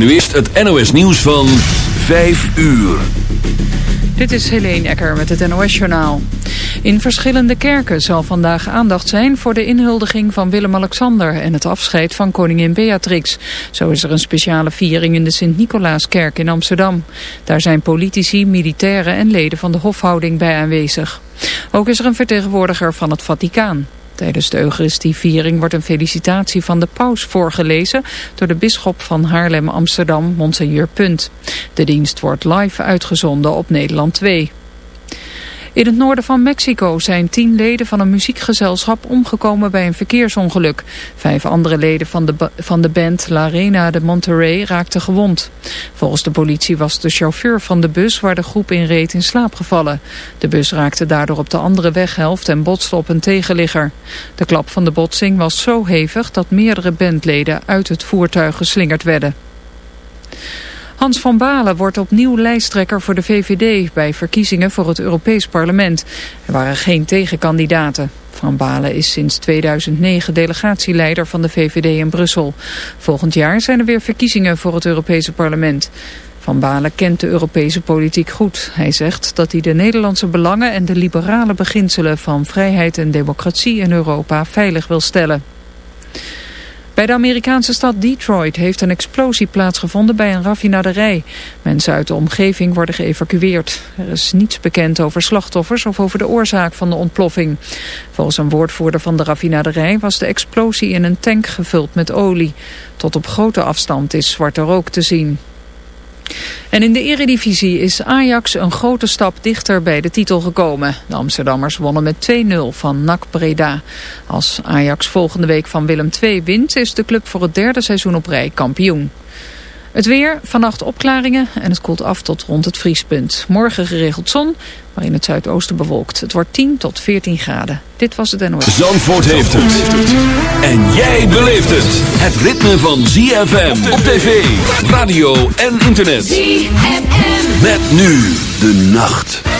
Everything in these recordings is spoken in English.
nu eerst het NOS nieuws van 5 uur. Dit is Helene Ecker met het NOS-journaal. In verschillende kerken zal vandaag aandacht zijn voor de inhuldiging van Willem-Alexander en het afscheid van koningin Beatrix. Zo is er een speciale viering in de Sint-Nicolaaskerk in Amsterdam. Daar zijn politici, militairen en leden van de hofhouding bij aanwezig. Ook is er een vertegenwoordiger van het Vaticaan. Tijdens de Eucharistieviering wordt een felicitatie van de paus voorgelezen door de bisschop van Haarlem-Amsterdam, Monseigneur Punt. De dienst wordt live uitgezonden op Nederland 2. In het noorden van Mexico zijn tien leden van een muziekgezelschap omgekomen bij een verkeersongeluk. Vijf andere leden van de, van de band La Arena de Monterrey raakten gewond. Volgens de politie was de chauffeur van de bus waar de groep in reed in slaap gevallen. De bus raakte daardoor op de andere weghelft en botste op een tegenligger. De klap van de botsing was zo hevig dat meerdere bandleden uit het voertuig geslingerd werden. Hans van Balen wordt opnieuw lijsttrekker voor de VVD bij verkiezingen voor het Europees Parlement. Er waren geen tegenkandidaten. Van Balen is sinds 2009 delegatieleider van de VVD in Brussel. Volgend jaar zijn er weer verkiezingen voor het Europese Parlement. Van Balen kent de Europese politiek goed. Hij zegt dat hij de Nederlandse belangen en de liberale beginselen van vrijheid en democratie in Europa veilig wil stellen. Bij de Amerikaanse stad Detroit heeft een explosie plaatsgevonden bij een raffinaderij. Mensen uit de omgeving worden geëvacueerd. Er is niets bekend over slachtoffers of over de oorzaak van de ontploffing. Volgens een woordvoerder van de raffinaderij was de explosie in een tank gevuld met olie. Tot op grote afstand is zwarte rook te zien. En in de eredivisie is Ajax een grote stap dichter bij de titel gekomen. De Amsterdammers wonnen met 2-0 van NAC Breda. Als Ajax volgende week van Willem II wint... is de club voor het derde seizoen op rij kampioen. Het weer, vannacht opklaringen en het koelt af tot rond het vriespunt. Morgen geregeld zon, maar in het zuidoosten bewolkt. Het wordt 10 tot 14 graden. Dit was het NOS. Zandvoort heeft het. En jij beleeft het. Het ritme van ZFM op tv, radio en internet. ZFM. Met nu de nacht.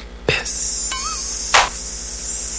This.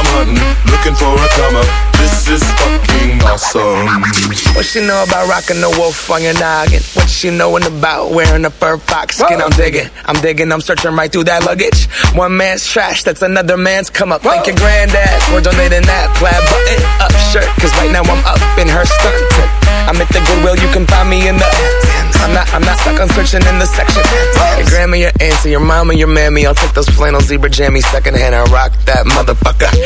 I'm hunting, looking for a come up. This is fucking awesome. What she know about rocking the wolf on your noggin? What she knowin' about wearing a fur fox skin? I'm digging, I'm digging, I'm searching right through that luggage. One man's trash, that's another man's come up. Thank your granddad for donating that plaid button up shirt. Cause right now I'm up in her skirt. I'm at the Goodwill, you can find me in the. I'm not, I'm not stuck on searching in the section. Your grandma, your auntie, your mama, your mammy. I'll take those flannel zebra jammies secondhand and rock that motherfucker.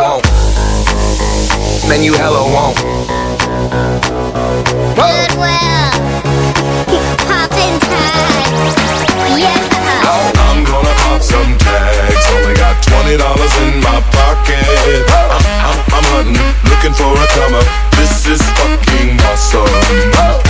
won't. Man, you hella won't. Goodwill. Poppin' tags. Yeah. I'm gonna pop some tags. Only got twenty dollars in my pocket. I'm, I'm, I'm hunting, looking for a come up. This is fucking awesome.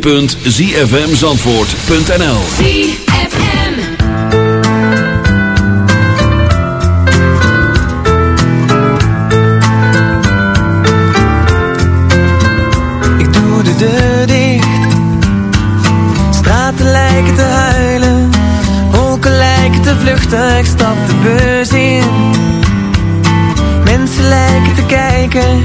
www.zfmzandvoort.nl Ik doe de deur dicht. Straten lijken te huilen. Wolken lijken te vluchten. Ik stap de bus in. Mensen lijken te kijken.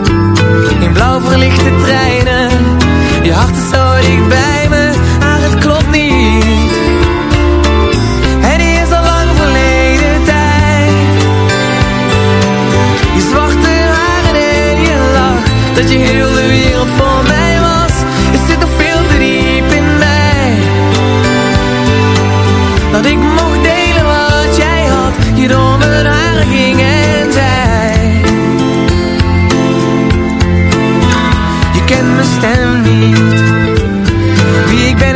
blauw verlichte treinen. Je hart is zo dicht bij me.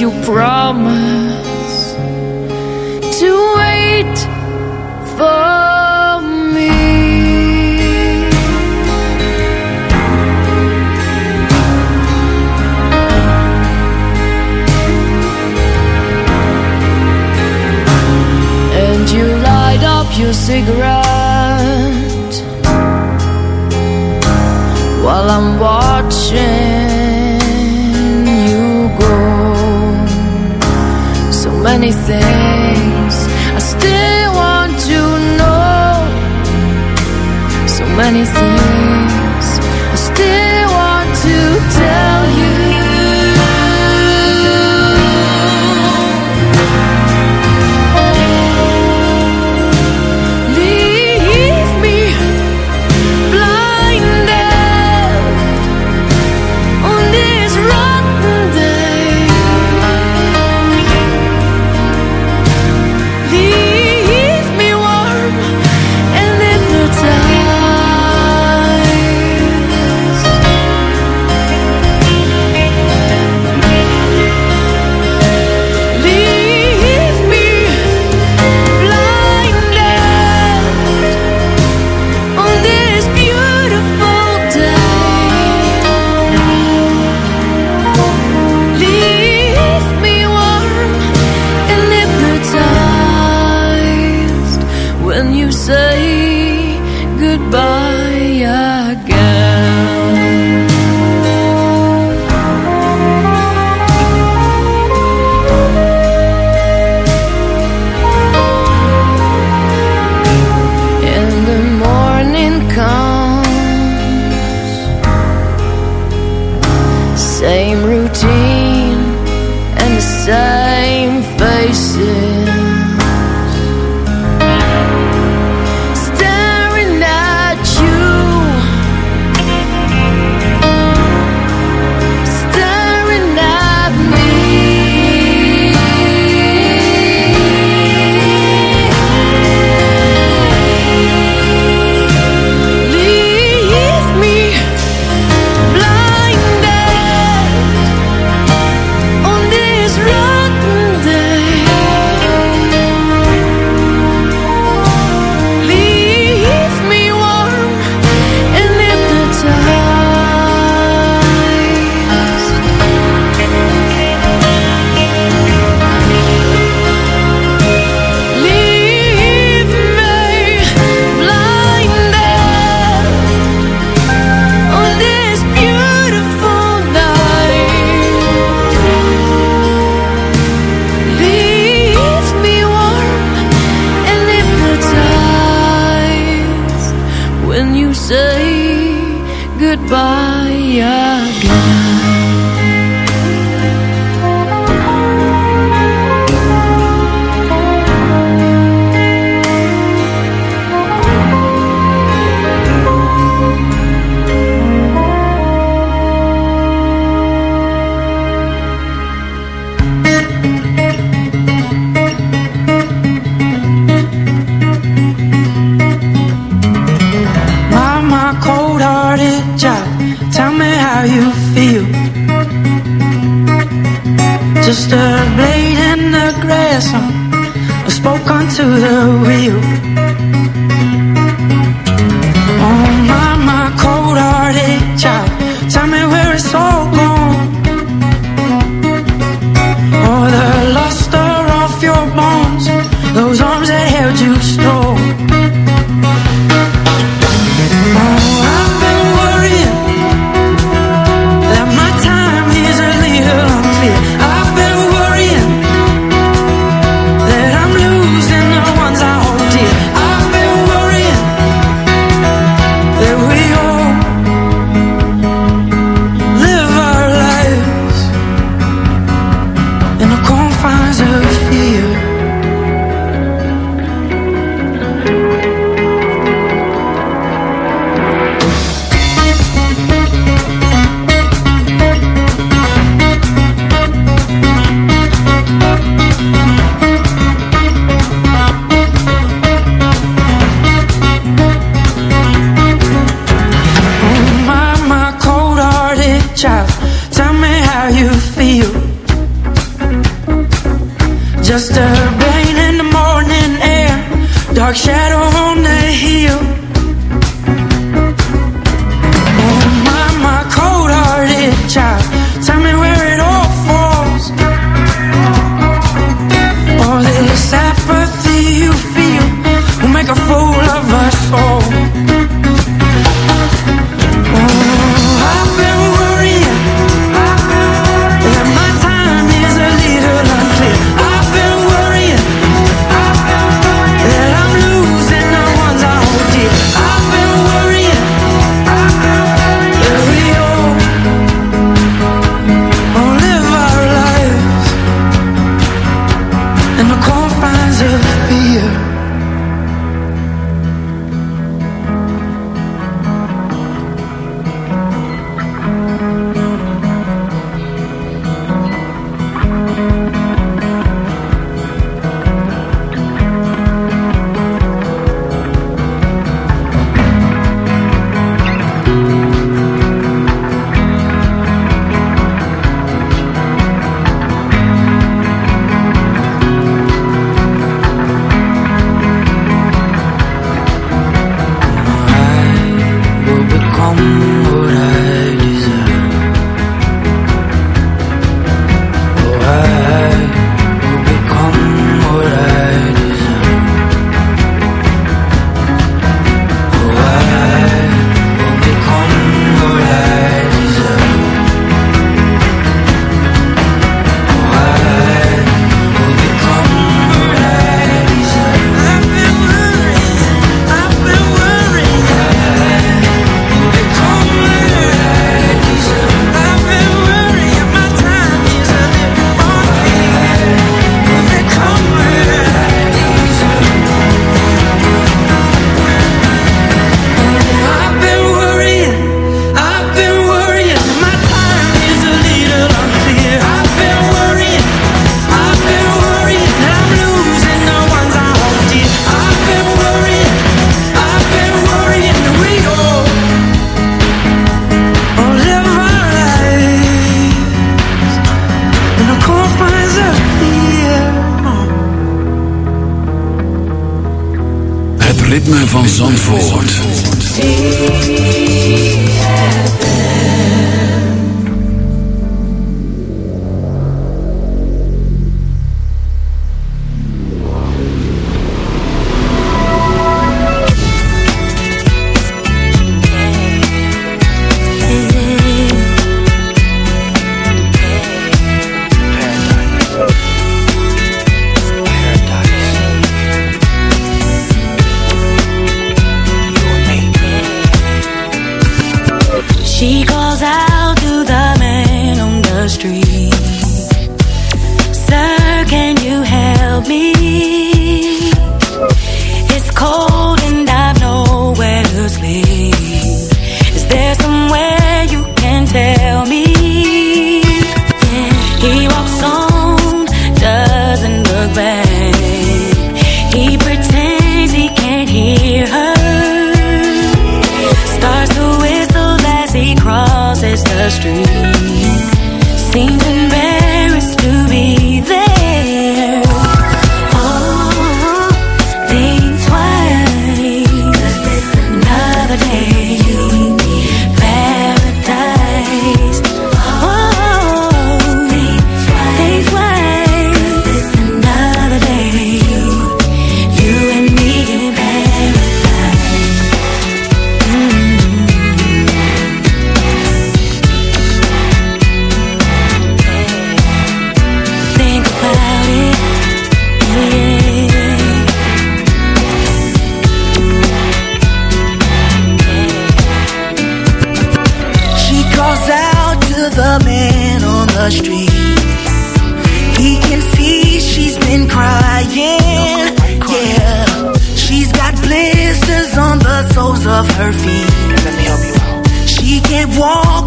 You promise to wait for me? And you light up your cigarette while I'm watching. many things I still want to know. So many things. Those arms that held you strong.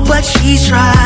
But she's trying.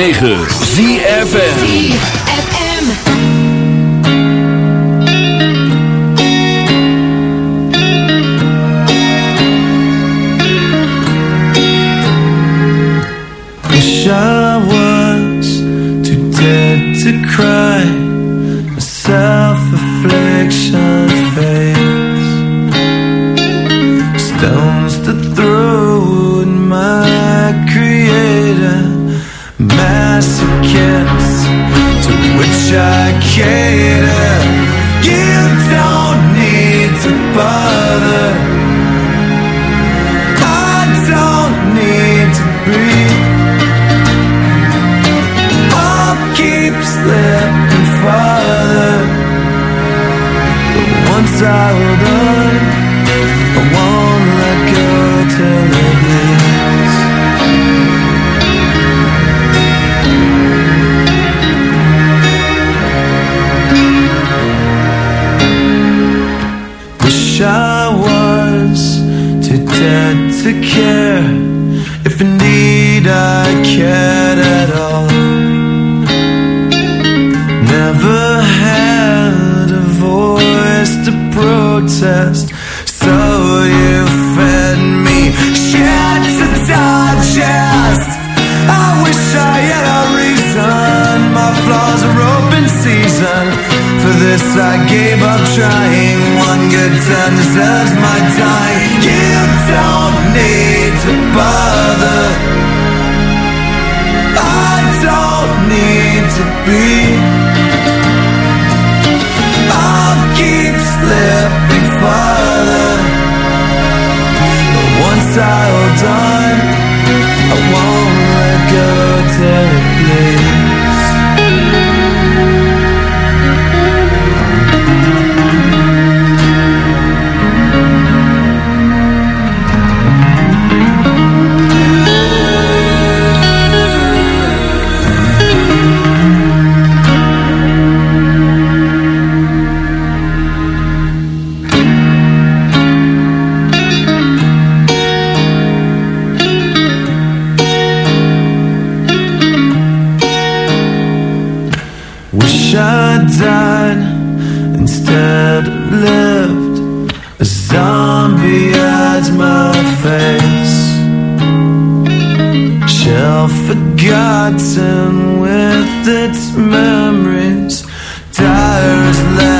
106.9 ZFN keep slipping farther. But once I hold on I won't let go till it bleeds Wish I was too dead to care. trying. One good turn deserves my time. You don't need to bother. I don't need to be. I'll keep slipping farther. But once I wish I died instead of lived. A zombie hides my face. shell forgotten with its memories. Tires left.